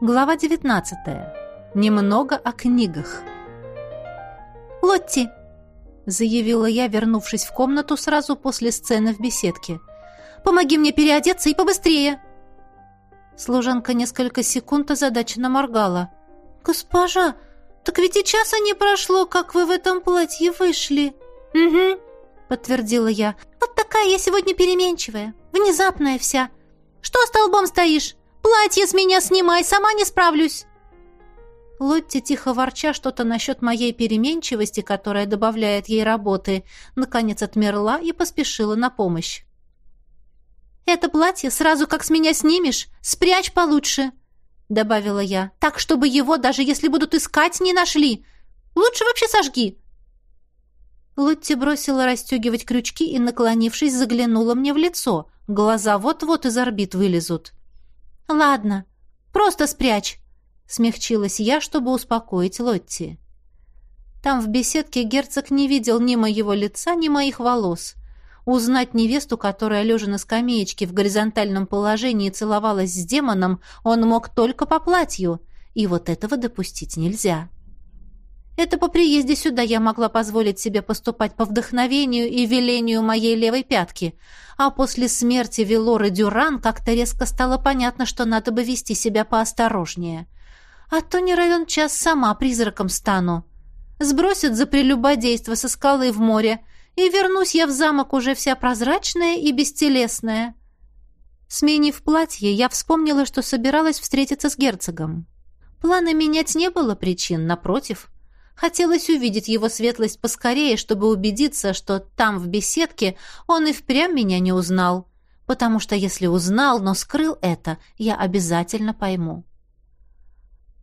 Глава 19. Немного о книгах. «Лотти!» — заявила я, вернувшись в комнату сразу после сцены в беседке. «Помоги мне переодеться и побыстрее!» Служанка несколько секунд озадаченно моргала. «Госпожа, так ведь и часа не прошло, как вы в этом платье вышли!» «Угу», — подтвердила я. «Вот такая я сегодня переменчивая, внезапная вся. Что столбом стоишь? Платье с меня снимай, сама не справлюсь!» Лотти, тихо ворча что-то насчет моей переменчивости, которая добавляет ей работы, наконец отмерла и поспешила на помощь. «Это платье сразу как с меня снимешь, спрячь получше», — добавила я. «Так, чтобы его, даже если будут искать, не нашли. Лучше вообще сожги». Лотти бросила расстегивать крючки и, наклонившись, заглянула мне в лицо. Глаза вот-вот из орбит вылезут. «Ладно, просто спрячь», — смягчилась я, чтобы успокоить Лотти. Там в беседке герцог не видел ни моего лица, ни моих волос. Узнать невесту, которая, лежа на скамеечке в горизонтальном положении, целовалась с демоном, он мог только по платью, и вот этого допустить нельзя. Это по приезде сюда я могла позволить себе поступать по вдохновению и велению моей левой пятки, а после смерти Велоры Дюран как-то резко стало понятно, что надо бы вести себя поосторожнее. А то не равен час сама призраком стану. Сбросят за прелюбодейство со скалы в море, и вернусь я в замок уже вся прозрачная и бестелесная. Сменив платье, я вспомнила, что собиралась встретиться с герцогом. Планы менять не было причин, напротив — Хотелось увидеть его светлость поскорее, чтобы убедиться, что там, в беседке, он и впрямь меня не узнал. Потому что если узнал, но скрыл это, я обязательно пойму.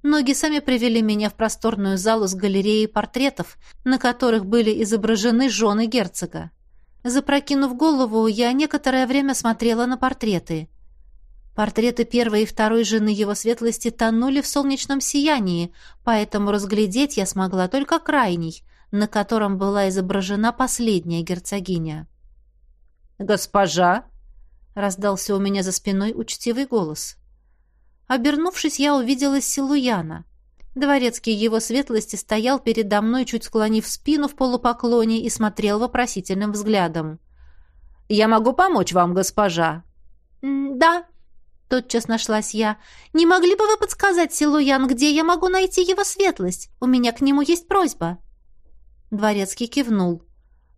Ноги сами привели меня в просторную залу с галереей портретов, на которых были изображены жены герцога. Запрокинув голову, я некоторое время смотрела на портреты. Портреты первой и второй жены его светлости тонули в солнечном сиянии, поэтому разглядеть я смогла только крайний, на котором была изображена последняя герцогиня. «Госпожа!» — раздался у меня за спиной учтивый голос. Обернувшись, я увидела Силуяна. Дворецкий его светлости стоял передо мной, чуть склонив спину в полупоклоне и смотрел вопросительным взглядом. «Я могу помочь вам, госпожа?» «Да», Тотчас нашлась я. «Не могли бы вы подсказать Силуян, где я могу найти его светлость? У меня к нему есть просьба». Дворецкий кивнул.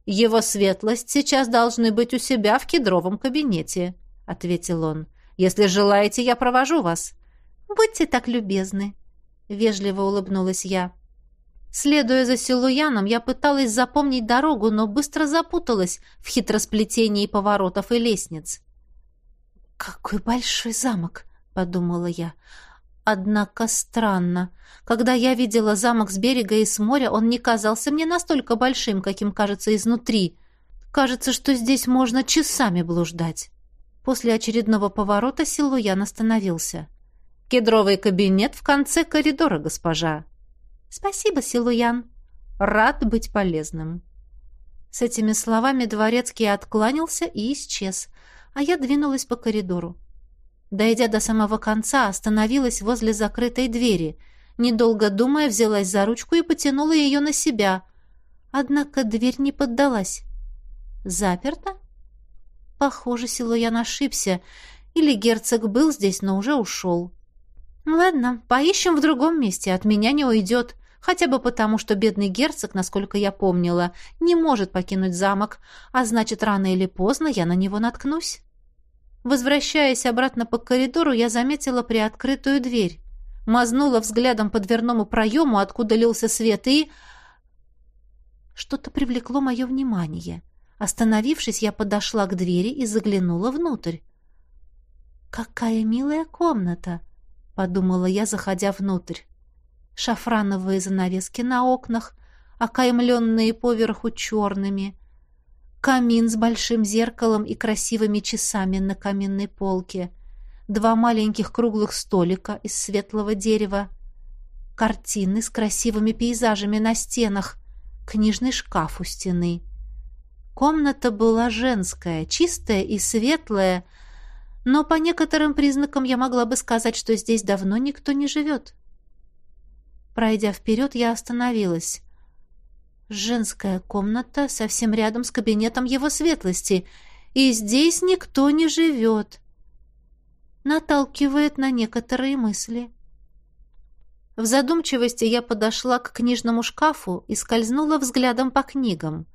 «Его светлость сейчас должны быть у себя в кедровом кабинете», — ответил он. «Если желаете, я провожу вас». «Будьте так любезны», — вежливо улыбнулась я. Следуя за Силуяном, я пыталась запомнить дорогу, но быстро запуталась в хитросплетении поворотов и лестниц. «Какой большой замок!» — подумала я. Однако странно. Когда я видела замок с берега и с моря, он не казался мне настолько большим, каким кажется изнутри. Кажется, что здесь можно часами блуждать. После очередного поворота Силуян остановился. «Кедровый кабинет в конце коридора, госпожа». «Спасибо, Силуян». «Рад быть полезным». С этими словами дворецкий откланялся и исчез — а я двинулась по коридору. Дойдя до самого конца, остановилась возле закрытой двери. Недолго думая, взялась за ручку и потянула ее на себя. Однако дверь не поддалась. Заперта? Похоже, Силуян ошибся. Или герцог был здесь, но уже ушел. Ладно, поищем в другом месте, от меня не уйдет. Хотя бы потому, что бедный герцог, насколько я помнила, не может покинуть замок, а значит, рано или поздно я на него наткнусь. Возвращаясь обратно по коридору, я заметила приоткрытую дверь. Мазнула взглядом по дверному проему, откуда лился свет, и... Что-то привлекло мое внимание. Остановившись, я подошла к двери и заглянула внутрь. «Какая милая комната!» — подумала я, заходя внутрь. Шафрановые занавески на окнах, окаймленные поверху черными — камин с большим зеркалом и красивыми часами на каминной полке, два маленьких круглых столика из светлого дерева, картины с красивыми пейзажами на стенах, книжный шкаф у стены. Комната была женская, чистая и светлая, но по некоторым признакам я могла бы сказать, что здесь давно никто не живет. Пройдя вперед, я остановилась. Женская комната совсем рядом с кабинетом его светлости, и здесь никто не живет. Наталкивает на некоторые мысли. В задумчивости я подошла к книжному шкафу и скользнула взглядом по книгам.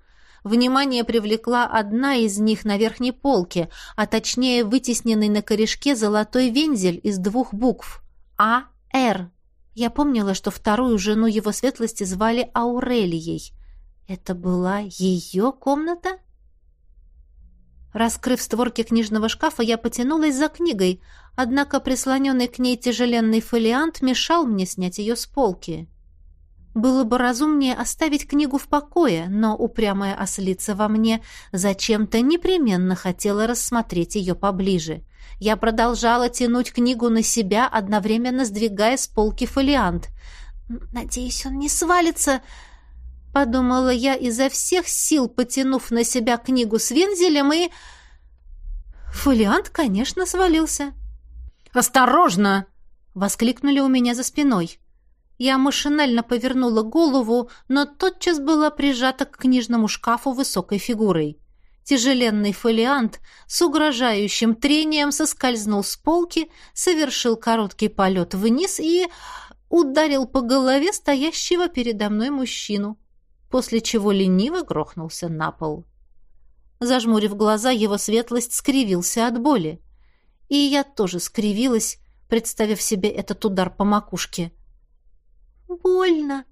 Внимание привлекла одна из них на верхней полке, а точнее вытесненный на корешке золотой вензель из двух букв «А-Р». Я помнила, что вторую жену его светлости звали Аурелией. Это была ее комната? Раскрыв створки книжного шкафа, я потянулась за книгой, однако прислоненный к ней тяжеленный фолиант мешал мне снять ее с полки. Было бы разумнее оставить книгу в покое, но упрямая ослица во мне зачем-то непременно хотела рассмотреть ее поближе. Я продолжала тянуть книгу на себя, одновременно сдвигая с полки фолиант. «Надеюсь, он не свалится», — подумала я, изо всех сил потянув на себя книгу с вензелем, и... Фолиант, конечно, свалился. «Осторожно!» — воскликнули у меня за спиной. Я машинально повернула голову, но тотчас была прижата к книжному шкафу высокой фигурой. Тяжеленный фолиант с угрожающим трением соскользнул с полки, совершил короткий полет вниз и ударил по голове стоящего передо мной мужчину, после чего лениво грохнулся на пол. Зажмурив глаза, его светлость скривился от боли. И я тоже скривилась, представив себе этот удар по макушке. «Больно!»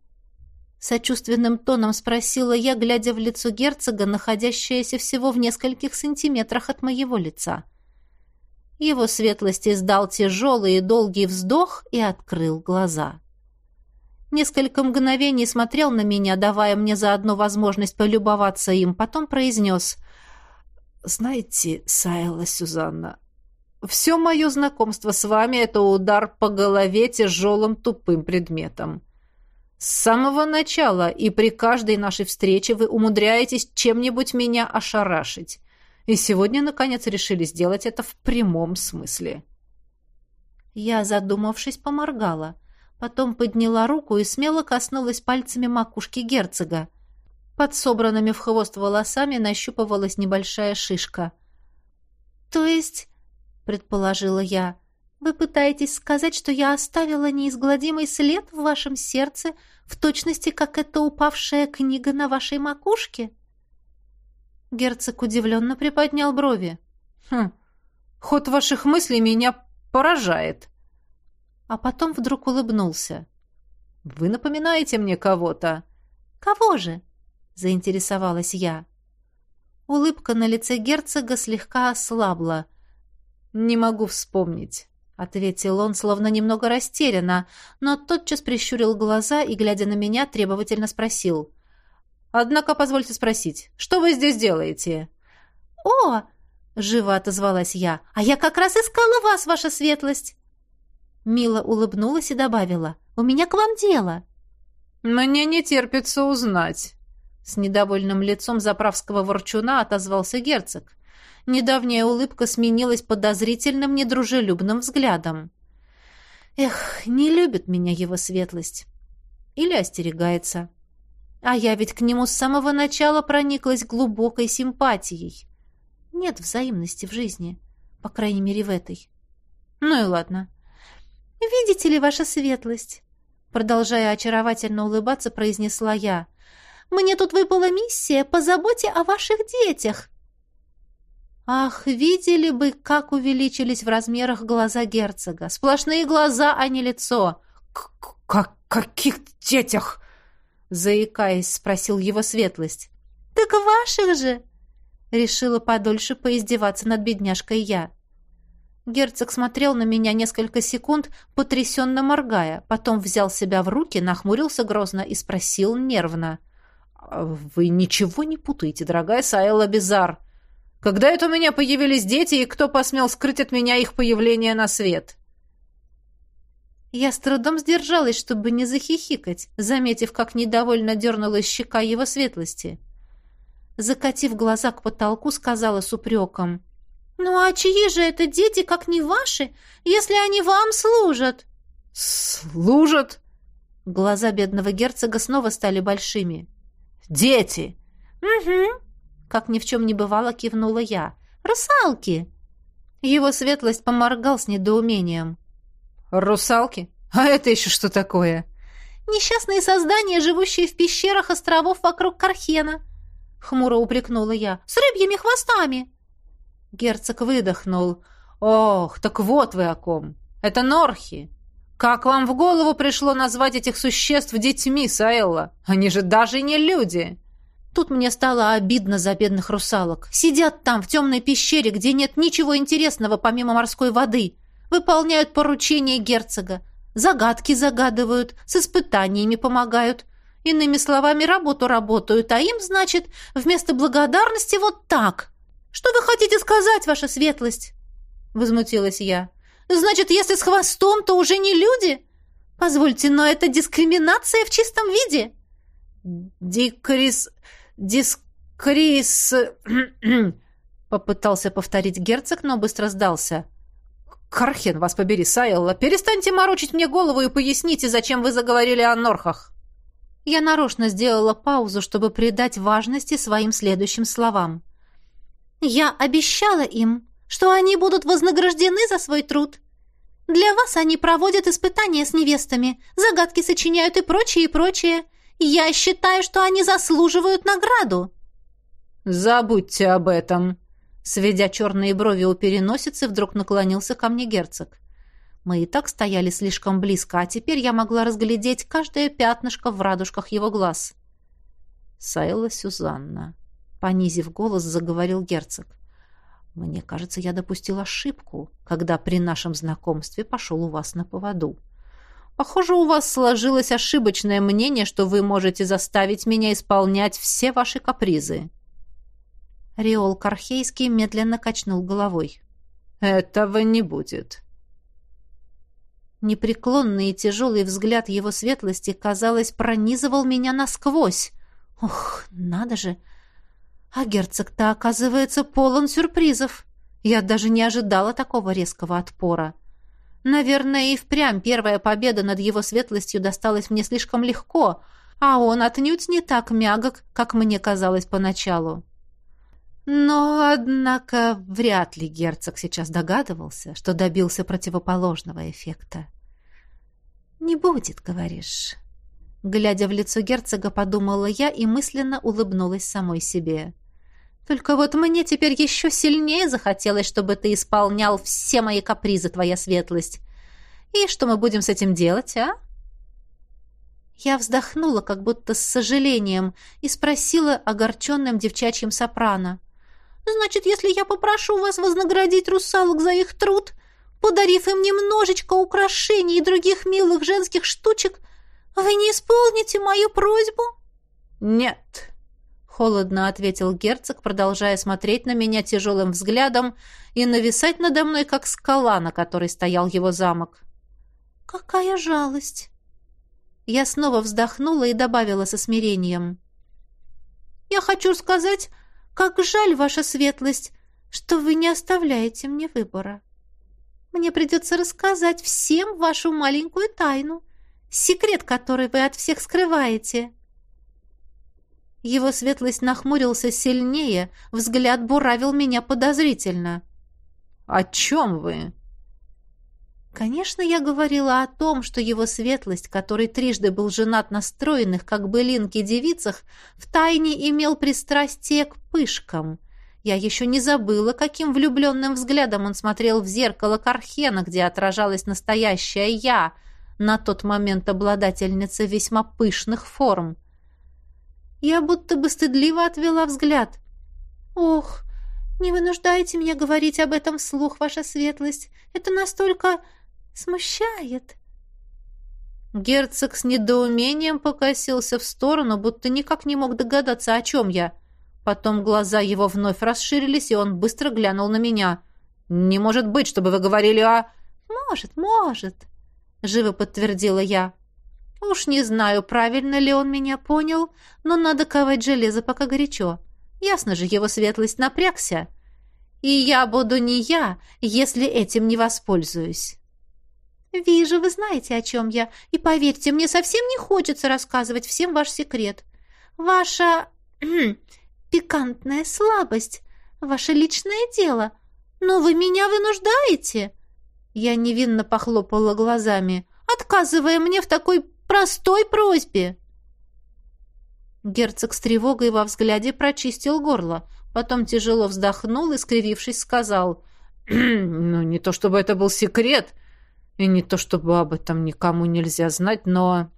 Сочувственным тоном спросила я, глядя в лицо герцога, находящееся всего в нескольких сантиметрах от моего лица. Его светлость издал тяжелый и долгий вздох и открыл глаза. Несколько мгновений смотрел на меня, давая мне заодно возможность полюбоваться им, потом произнес «Знаете, Сайла Сюзанна, все мое знакомство с вами — это удар по голове тяжелым тупым предметом». С самого начала и при каждой нашей встрече вы умудряетесь чем-нибудь меня ошарашить. И сегодня, наконец, решили сделать это в прямом смысле. Я, задумавшись, поморгала. Потом подняла руку и смело коснулась пальцами макушки герцога. Под собранными в хвост волосами нащупывалась небольшая шишка. «То есть...» — предположила я. Вы пытаетесь сказать, что я оставила неизгладимый след в вашем сердце, в точности, как эта упавшая книга на вашей макушке?» Герцог удивленно приподнял брови. «Хм, ход ваших мыслей меня поражает». А потом вдруг улыбнулся. «Вы напоминаете мне кого-то». «Кого же?» — заинтересовалась я. Улыбка на лице герцога слегка ослабла. «Не могу вспомнить» ответил он, словно немного растерянно, но тотчас прищурил глаза и, глядя на меня, требовательно спросил. «Однако, позвольте спросить, что вы здесь делаете?» «О!» — живо отозвалась я. «А я как раз искала вас, ваша светлость!» Мила улыбнулась и добавила. «У меня к вам дело!» «Мне не терпится узнать!» С недовольным лицом заправского ворчуна отозвался герцог. Недавняя улыбка сменилась подозрительным, недружелюбным взглядом. Эх, не любит меня его светлость. Или остерегается. А я ведь к нему с самого начала прониклась глубокой симпатией. Нет взаимности в жизни, по крайней мере, в этой. Ну и ладно. «Видите ли, ваша светлость?» Продолжая очаровательно улыбаться, произнесла я. «Мне тут выпала миссия по заботе о ваших детях. Ах, видели бы, как увеличились в размерах глаза герцога. Сплошные глаза, а не лицо. «Как каких детях?» Заикаясь, спросил его светлость. «Так ваших же!» Решила подольше поиздеваться над бедняжкой я. Герцог смотрел на меня несколько секунд, потрясенно моргая, потом взял себя в руки, нахмурился грозно и спросил нервно. «А «Вы ничего не путаете, дорогая Сайла Бизар?» Когда это у меня появились дети, и кто посмел скрыть от меня их появление на свет?» Я с трудом сдержалась, чтобы не захихикать, заметив, как недовольно дернулась щека его светлости. Закатив глаза к потолку, сказала с упреком. «Ну а чьи же это дети, как не ваши, если они вам служат?» «Служат?» Глаза бедного герцога снова стали большими. «Дети!» «Угу», — как ни в чем не бывало, кивнула я. «Русалки!» Его светлость поморгал с недоумением. «Русалки? А это еще что такое?» «Несчастные создания, живущие в пещерах островов вокруг Кархена», — хмуро упрекнула я. «С рыбьими хвостами!» Герцог выдохнул. «Ох, так вот вы о ком! Это Норхи! Как вам в голову пришло назвать этих существ детьми, Саэлла? Они же даже не люди!» Тут мне стало обидно за бедных русалок. Сидят там, в темной пещере, где нет ничего интересного, помимо морской воды. Выполняют поручения герцога. Загадки загадывают, с испытаниями помогают. Иными словами, работу работают, а им, значит, вместо благодарности вот так. «Что вы хотите сказать, ваша светлость?» Возмутилась я. Значит, если с хвостом, то уже не люди? Позвольте, но это дискриминация в чистом виде. Дикрис... Дискрис... Попытался повторить герцог, но быстро сдался. «Кархен, вас побери, Сайелла, перестаньте морочить мне голову и поясните, зачем вы заговорили о Норхах». Я нарочно сделала паузу, чтобы придать важности своим следующим словам. «Я обещала им, что они будут вознаграждены за свой труд. Для вас они проводят испытания с невестами, загадки сочиняют и прочее, и прочее. Я считаю, что они заслуживают награду». «Забудьте об этом», — сведя черные брови у переносицы, вдруг наклонился ко мне герцог. Мы и так стояли слишком близко, а теперь я могла разглядеть каждое пятнышко в радужках его глаз. Сайла Сюзанна. Понизив голос, заговорил герцог. Мне кажется, я допустил ошибку, когда при нашем знакомстве пошел у вас на поводу. Похоже, у вас сложилось ошибочное мнение, что вы можете заставить меня исполнять все ваши капризы. Риол Кархейский медленно качнул головой. Этого не будет. Непреклонный и тяжелый взгляд его светлости, казалось, пронизывал меня насквозь. Ох, надо же! А герцог-то, оказывается, полон сюрпризов. Я даже не ожидала такого резкого отпора. Наверное, и впрямь первая победа над его светлостью досталась мне слишком легко, а он отнюдь не так мягок, как мне казалось поначалу. Но, однако, вряд ли герцог сейчас догадывался, что добился противоположного эффекта. «Не будет, говоришь?» Глядя в лицо герцога, подумала я и мысленно улыбнулась самой себе. Только вот мне теперь еще сильнее захотелось, чтобы ты исполнял все мои капризы, твоя светлость. И что мы будем с этим делать, а? Я вздохнула, как будто с сожалением, и спросила огорченным девчачьим сопрано. «Значит, если я попрошу вас вознаградить русалок за их труд, подарив им немножечко украшений и других милых женских штучек, вы не исполните мою просьбу?» «Нет», холодно ответил герцог, продолжая смотреть на меня тяжелым взглядом и нависать надо мной, как скала, на которой стоял его замок. «Какая жалость!» Я снова вздохнула и добавила со смирением. «Я хочу сказать, как жаль, ваша светлость, что вы не оставляете мне выбора. Мне придется рассказать всем вашу маленькую тайну, секрет, который вы от всех скрываете». Его светлость нахмурился сильнее, взгляд буравил меня подозрительно. «О чем вы?» Конечно, я говорила о том, что его светлость, который трижды был женат на стройных, как былинки, девицах, втайне имел пристрастие к пышкам. Я еще не забыла, каким влюбленным взглядом он смотрел в зеркало Кархена, где отражалась настоящая я, на тот момент обладательница весьма пышных форм. Я будто бы стыдливо отвела взгляд. «Ох, не вынуждайте меня говорить об этом вслух, ваша светлость. Это настолько смущает». Герцог с недоумением покосился в сторону, будто никак не мог догадаться, о чем я. Потом глаза его вновь расширились, и он быстро глянул на меня. «Не может быть, чтобы вы говорили о...» «Может, может», — живо подтвердила я. Уж не знаю, правильно ли он меня понял, но надо ковать железо, пока горячо. Ясно же, его светлость напрягся. И я буду не я, если этим не воспользуюсь. Вижу, вы знаете, о чем я. И поверьте, мне совсем не хочется рассказывать всем ваш секрет. Ваша пикантная слабость, ваше личное дело. Но вы меня вынуждаете. Я невинно похлопала глазами, отказывая мне в такой простой просьбе. Герцог с тревогой во взгляде прочистил горло, потом тяжело вздохнул и, скривившись, сказал, «Ну, не то чтобы это был секрет, и не то чтобы об этом никому нельзя знать, но...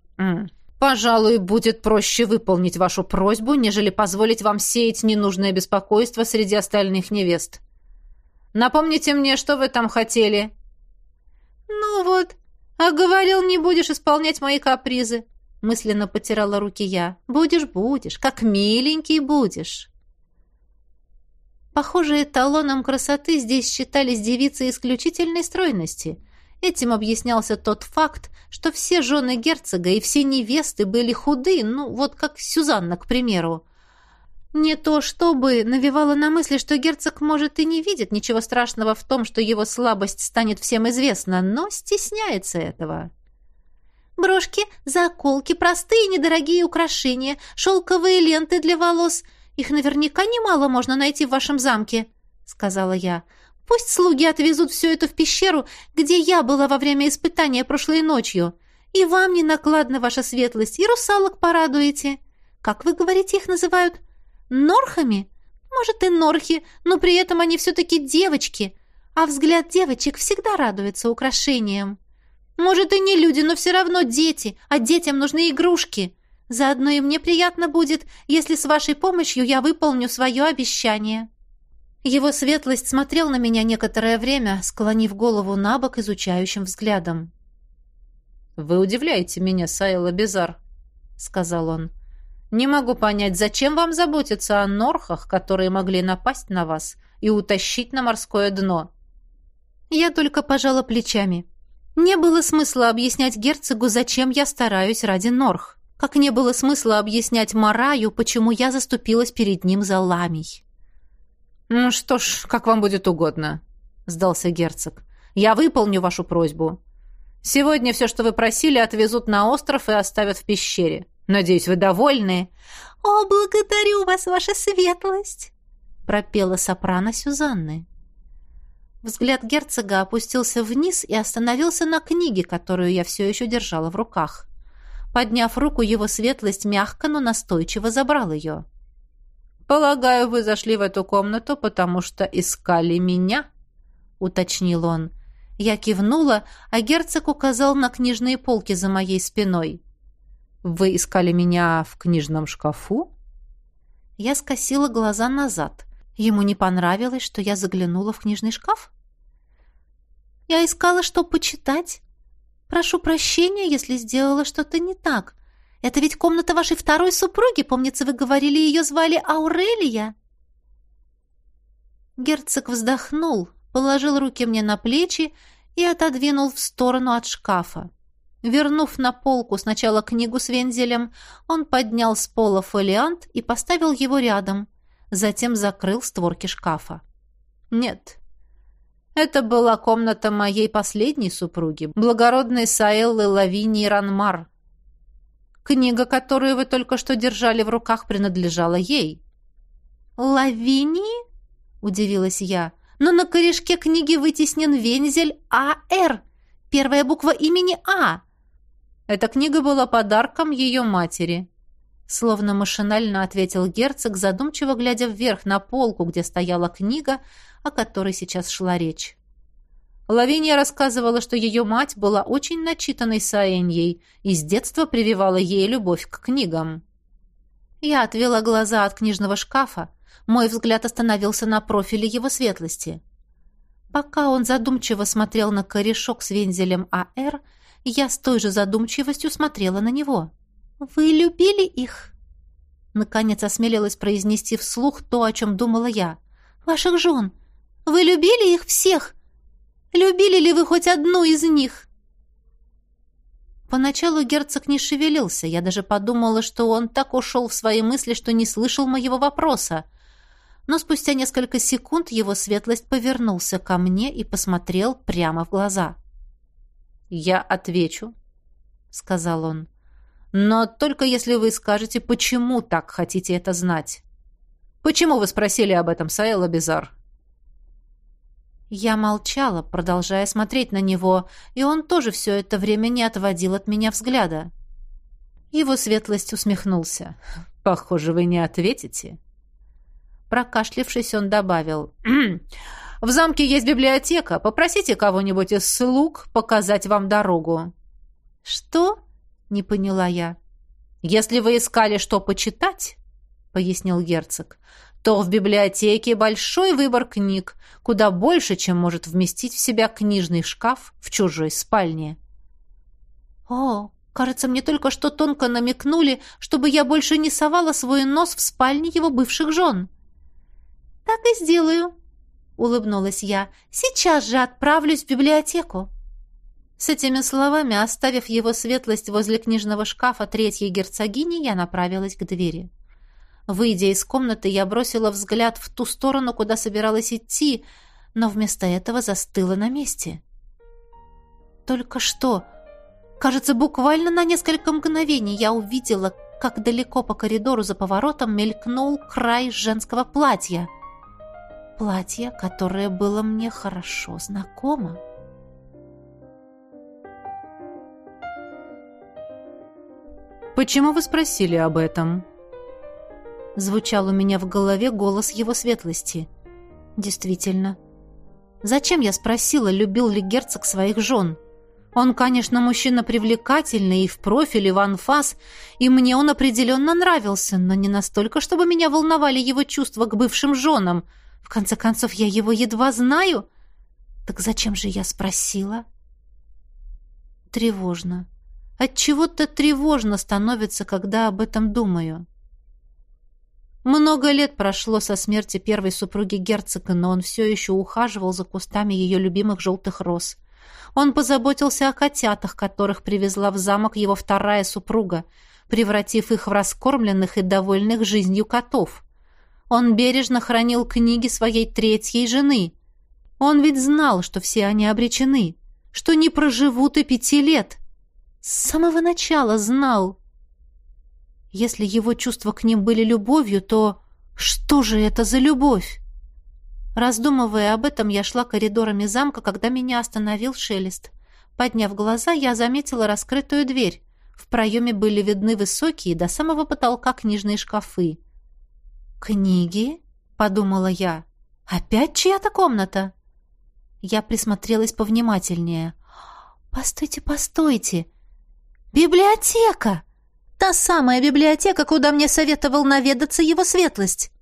Пожалуй, будет проще выполнить вашу просьбу, нежели позволить вам сеять ненужное беспокойство среди остальных невест. Напомните мне, что вы там хотели?» «Ну вот, а говорил, не будешь исполнять мои капризы», мысленно потирала руки я. «Будешь, будешь, как миленький будешь». Похоже, эталоном красоты здесь считались девицы исключительной стройности – Этим объяснялся тот факт, что все жены герцога и все невесты были худы, ну, вот как Сюзанна, к примеру. Не то чтобы навевало на мысли, что герцог, может, и не видит ничего страшного в том, что его слабость станет всем известна, но стесняется этого. Брошки, заколки, простые недорогие украшения, шелковые ленты для волос. Их наверняка немало можно найти в вашем замке, — сказала я. Пусть слуги отвезут все это в пещеру, где я была во время испытания прошлой ночью. И вам не накладна ваша светлость, и русалок порадуете. Как вы говорите, их называют? Норхами? Может, и норхи, но при этом они все-таки девочки, а взгляд девочек всегда радуется украшениям. Может, и не люди, но все равно дети, а детям нужны игрушки. Заодно и мне приятно будет, если с вашей помощью я выполню свое обещание». Его светлость смотрел на меня некоторое время, склонив голову на бок изучающим взглядом. «Вы удивляете меня, Сайла Безар», — сказал он. «Не могу понять, зачем вам заботиться о норхах, которые могли напасть на вас и утащить на морское дно?» Я только пожала плечами. Не было смысла объяснять герцогу, зачем я стараюсь ради норх. Как не было смысла объяснять Мараю, почему я заступилась перед ним за ламий. «Ну что ж, как вам будет угодно», — сдался герцог. «Я выполню вашу просьбу. Сегодня все, что вы просили, отвезут на остров и оставят в пещере. Надеюсь, вы довольны?» «О, благодарю вас, ваша светлость!» — пропела сопрано Сюзанны. Взгляд герцога опустился вниз и остановился на книге, которую я все еще держала в руках. Подняв руку, его светлость мягко, но настойчиво забрал ее. «Полагаю, вы зашли в эту комнату, потому что искали меня?» — уточнил он. Я кивнула, а герцог указал на книжные полки за моей спиной. «Вы искали меня в книжном шкафу?» Я скосила глаза назад. Ему не понравилось, что я заглянула в книжный шкаф? «Я искала, что почитать. Прошу прощения, если сделала что-то не так. Это ведь комната вашей второй супруги, помнится, вы говорили, ее звали Аурелия?» Герцог вздохнул, положил руки мне на плечи и отодвинул в сторону от шкафа. Вернув на полку сначала книгу с вензелем, он поднял с пола фолиант и поставил его рядом, затем закрыл створки шкафа. «Нет, это была комната моей последней супруги, благородной Саэллы Лавинии Ранмар, Книга, которую вы только что держали в руках, принадлежала ей». «Лавинии?» — удивилась я. «Но на корешке книги вытеснен вензель А.Р. Первая буква имени А». Эта книга была подарком ее матери. Словно машинально ответил герцог, задумчиво глядя вверх на полку, где стояла книга, о которой сейчас шла речь. Лавиния рассказывала, что ее мать была очень начитанной Саеньей и с детства прививала ей любовь к книгам. Я отвела глаза от книжного шкафа. Мой взгляд остановился на профиле его светлости. Пока он задумчиво смотрел на корешок с вензелем А.Р., я с той же задумчивостью смотрела на него. «Вы любили их?» Наконец осмелилась произнести вслух то, о чем думала я. «Ваших жен. Вы любили их всех?» Любили ли вы хоть одну из них?» Поначалу герцог не шевелился. Я даже подумала, что он так ушел в свои мысли, что не слышал моего вопроса. но спустя несколько секунд его светлость повернулся ко мне и посмотрел прямо в глаза. «Я отвечу», — сказал он, — «но только если вы скажете, почему так хотите это знать. Почему вы спросили об этом, Саэла Бизар?» Я молчала, продолжая смотреть на него, и он тоже все это время не отводил от меня взгляда. Его светлость усмехнулся. «Похоже, вы не ответите». Прокашлившись, он добавил. «В замке есть библиотека. Попросите кого-нибудь из слуг показать вам дорогу». «Что?» — не поняла я. «Если вы искали, что почитать, — пояснил герцог, то в библиотеке большой выбор книг, куда больше, чем может вместить в себя книжный шкаф в чужой спальне. «О, кажется, мне только что тонко намекнули, чтобы я больше не совала свой нос в спальне его бывших жен». «Так и сделаю», — улыбнулась я. «Сейчас же отправлюсь в библиотеку». С этими словами, оставив его светлость возле книжного шкафа третьей герцогини, я направилась к двери. Выйдя из комнаты, я бросила взгляд в ту сторону, куда собиралась идти, но вместо этого застыла на месте. Только что, кажется, буквально на несколько мгновений я увидела, как далеко по коридору за поворотом мелькнул край женского платья. Платье, которое было мне хорошо знакомо. «Почему вы спросили об этом?» Звучал у меня в голове голос его светлости. Действительно. Зачем я спросила, любил ли герцог своих жен? Он, конечно, мужчина привлекательный и в профиле, и в анфас, и мне он определенно нравился, но не настолько, чтобы меня волновали его чувства к бывшим женам. В конце концов, я его едва знаю. Так зачем же я спросила? Тревожно. Отчего-то тревожно становится, когда об этом думаю. Много лет прошло со смерти первой супруги герцога, но он все еще ухаживал за кустами ее любимых желтых роз. Он позаботился о котятах, которых привезла в замок его вторая супруга, превратив их в раскормленных и довольных жизнью котов. Он бережно хранил книги своей третьей жены. Он ведь знал, что все они обречены, что не проживут и пяти лет. С самого начала знал. Если его чувства к ним были любовью, то что же это за любовь? Раздумывая об этом, я шла коридорами замка, когда меня остановил шелест. Подняв глаза, я заметила раскрытую дверь. В проеме были видны высокие до самого потолка книжные шкафы. «Книги?» — подумала я. «Опять чья-то комната?» Я присмотрелась повнимательнее. «Постойте, постойте! Библиотека!» Та самая библиотека, куда мне советовал наведаться его светлость.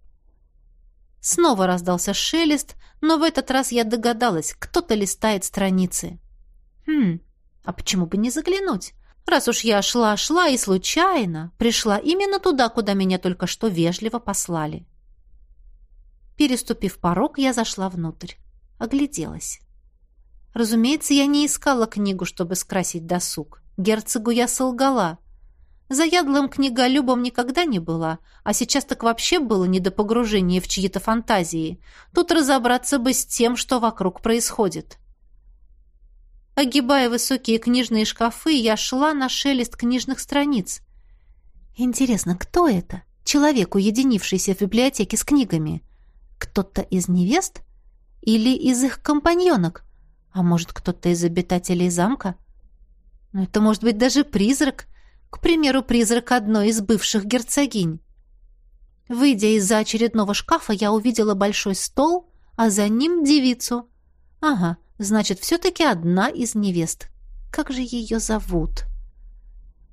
Снова раздался шелест, но в этот раз я догадалась, кто-то листает страницы. Хм, а почему бы не заглянуть? Раз уж я шла-шла и случайно пришла именно туда, куда меня только что вежливо послали. Переступив порог, я зашла внутрь. Огляделась. Разумеется, я не искала книгу, чтобы скрасить досуг. Герцогу я солгала — Заядлым книголюбом никогда не была, а сейчас так вообще было не до погружения в чьи-то фантазии. Тут разобраться бы с тем, что вокруг происходит. Огибая высокие книжные шкафы, я шла на шелест книжных страниц. Интересно, кто это? Человек, уединившийся в библиотеке с книгами. Кто-то из невест? Или из их компаньонок? А может, кто-то из обитателей замка? Но это может быть даже призрак, к примеру, призрак одной из бывших герцогинь. Выйдя из-за очередного шкафа, я увидела большой стол, а за ним девицу. Ага, значит, все-таки одна из невест. Как же ее зовут?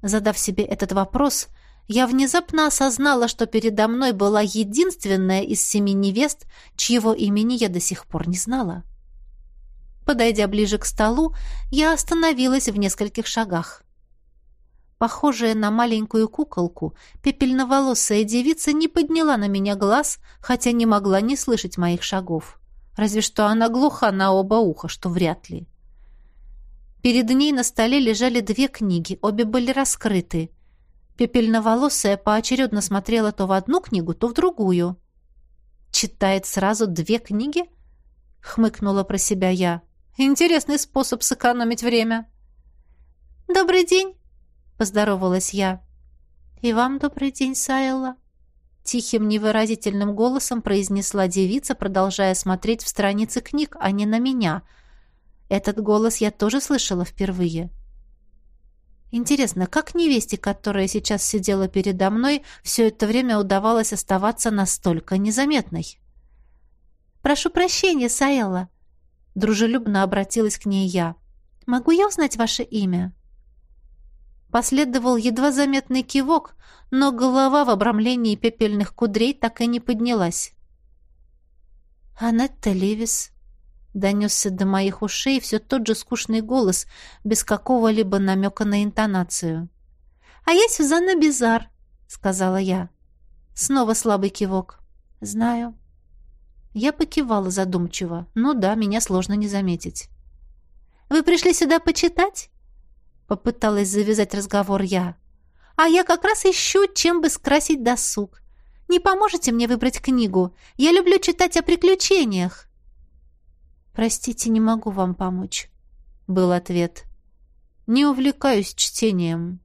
Задав себе этот вопрос, я внезапно осознала, что передо мной была единственная из семи невест, чьего имени я до сих пор не знала. Подойдя ближе к столу, я остановилась в нескольких шагах. Похожая на маленькую куколку, пепельноволосая девица не подняла на меня глаз, хотя не могла не слышать моих шагов. Разве что она глуха на оба уха, что вряд ли. Перед ней на столе лежали две книги, обе были раскрыты. Пепельноволосая поочередно смотрела то в одну книгу, то в другую. читает сразу две книги?» — хмыкнула про себя я. «Интересный способ сэкономить время». «Добрый день!» — поздоровалась я. «И вам добрый день, Сайла!» Тихим невыразительным голосом произнесла девица, продолжая смотреть в страницы книг, а не на меня. Этот голос я тоже слышала впервые. Интересно, как невесте, которая сейчас сидела передо мной, все это время удавалось оставаться настолько незаметной? «Прошу прощения, Саэлла», — дружелюбно обратилась к ней я. «Могу я узнать ваше имя?» Последовал едва заметный кивок, но голова в обрамлении пепельных кудрей так и не поднялась. «Анетта Левис», Донесся до моих ушей все тот же скучный голос, без какого-либо намека на интонацию. «А я Сюзанна Бизар», — сказала я. Снова слабый кивок. «Знаю». Я покивала задумчиво. «Ну да, меня сложно не заметить». «Вы пришли сюда почитать?» Попыталась завязать разговор я. «А я как раз ищу, чем бы скрасить досуг. Не поможете мне выбрать книгу? Я люблю читать о приключениях». «Простите, не могу вам помочь», — был ответ. «Не увлекаюсь чтением».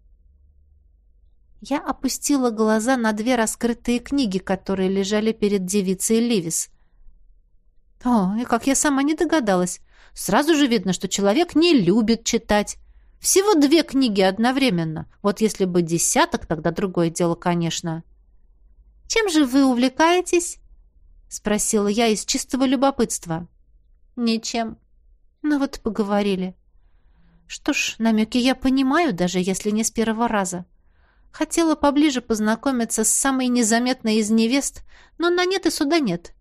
Я опустила глаза на две раскрытые книги, которые лежали перед девицей Ливис. О, и как я сама не догадалась. Сразу же видно, что человек не любит читать. Всего две книги одновременно. Вот если бы десяток, тогда другое дело, конечно. «Чем же вы увлекаетесь?» — спросила я из чистого любопытства. Ничем. Ну вот поговорили. Что ж, намеки я понимаю, даже если не с первого раза. Хотела поближе познакомиться с самой незаметной из невест, но на нет и суда нет.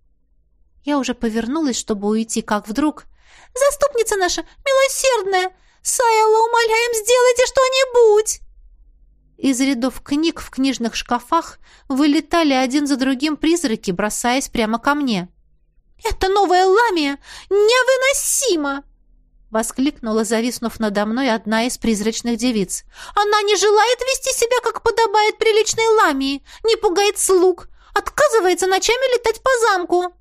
Я уже повернулась, чтобы уйти, как вдруг... «Заступница наша, милосердная! Сайла, умоляем, сделайте что-нибудь!» Из рядов книг в книжных шкафах вылетали один за другим призраки, бросаясь прямо ко мне. «Это новая ламия! Невыносимо!» Воскликнула, зависнув надо мной, одна из призрачных девиц. «Она не желает вести себя, как подобает приличной ламии, не пугает слуг, отказывается ночами летать по замку.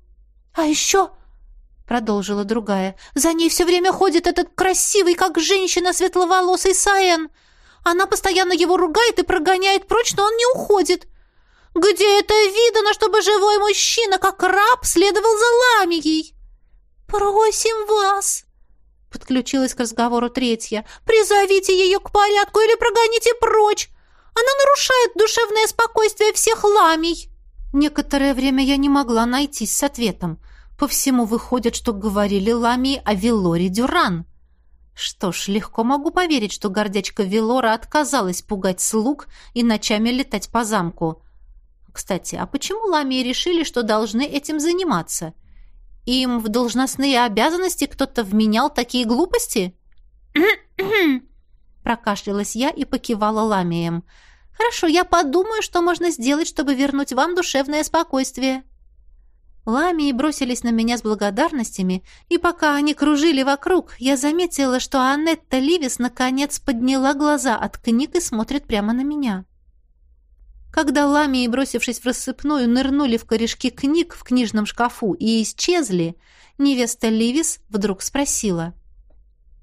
А еще...» Продолжила другая. «За ней все время ходит этот красивый, как женщина, светловолосый Саен. Она постоянно его ругает и прогоняет прочь, но он не уходит. Где это видано, чтобы живой мужчина, как раб, следовал за ламией? Просим вас, подключилась к разговору третья. Призовите ее к порядку или прогоните прочь. Она нарушает душевное спокойствие всех ламий. Некоторое время я не могла найтись с ответом. По всему выходит, что говорили ламии о Велоре Дюран. Что ж, легко могу поверить, что гордячка Велора отказалась пугать слуг и ночами летать по замку. Кстати, а почему ламии решили, что должны этим заниматься? Им в должностные обязанности кто-то вменял такие глупости? Прокашлялась я и покивала ламием. Хорошо, я подумаю, что можно сделать, чтобы вернуть вам душевное спокойствие. Ламии бросились на меня с благодарностями, и пока они кружили вокруг, я заметила, что Аннетта Ливис наконец подняла глаза от книг и смотрит прямо на меня. Когда ламии, бросившись в рассыпную, нырнули в корешки книг в книжном шкафу и исчезли, невеста Ливис вдруг спросила.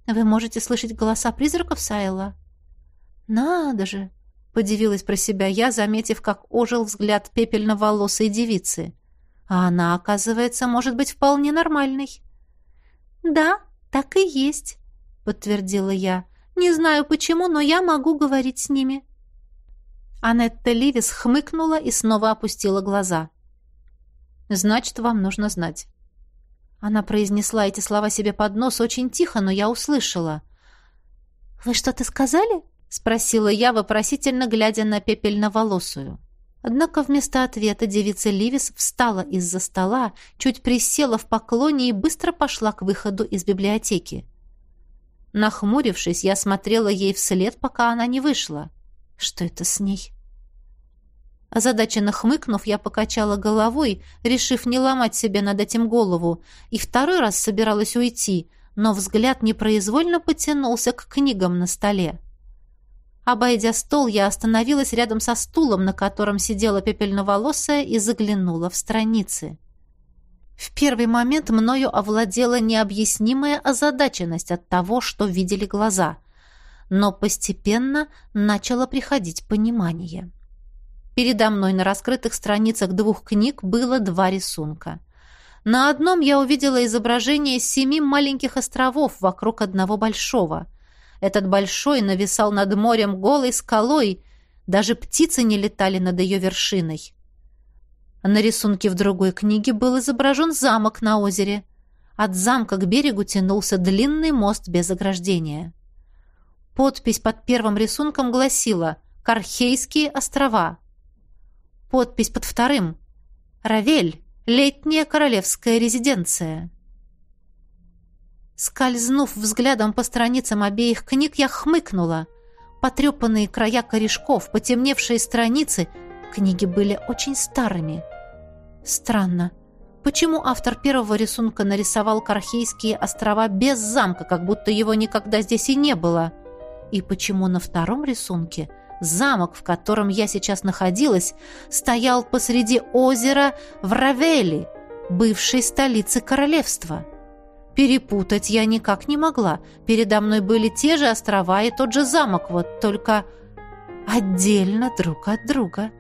«Вы можете слышать голоса призраков, Сайла?» «Надо же!» — подивилась про себя я, заметив, как ожил взгляд пепельно-волосой девицы. «А она, оказывается, может быть вполне нормальной». «Да, так и есть», — подтвердила я. «Не знаю почему, но я могу говорить с ними». Анетта Ливис хмыкнула и снова опустила глаза. «Значит, вам нужно знать». Она произнесла эти слова себе под нос очень тихо, но я услышала. «Вы что-то сказали?» — спросила я, вопросительно глядя на пепельноволосую. Однако вместо ответа девица Ливис встала из-за стола, чуть присела в поклоне и быстро пошла к выходу из библиотеки. Нахмурившись, я смотрела ей вслед, пока она не вышла. Что это с ней? Озадаченно хмыкнув, я покачала головой, решив не ломать себе над этим голову, и второй раз собиралась уйти, но взгляд непроизвольно потянулся к книгам на столе. Обойдя стол, я остановилась рядом со стулом, на котором сидела пепельноволосая, и заглянула в страницы. В первый момент мною овладела необъяснимая озадаченность от того, что видели глаза, но постепенно начало приходить понимание. Передо мной на раскрытых страницах двух книг было два рисунка. На одном я увидела изображение семи маленьких островов вокруг одного большого. Этот большой нависал над морем голой скалой, даже птицы не летали над ее вершиной. На рисунке в другой книге был изображен замок на озере. От замка к берегу тянулся длинный мост без ограждения. Подпись под первым рисунком гласила «Кархейские острова». Подпись под вторым «Равель. Летняя королевская резиденция». Скользнув взглядом по страницам обеих книг, я хмыкнула. Потрепанные края корешков, потемневшие страницы — Книги были очень старыми. Странно. Почему автор первого рисунка нарисовал Кархейские острова без замка, как будто его никогда здесь и не было? И почему на втором рисунке замок, в котором я сейчас находилась, стоял посреди озера в Равели, бывшей столице королевства? Перепутать я никак не могла. Передо мной были те же острова и тот же замок, вот только отдельно друг от друга.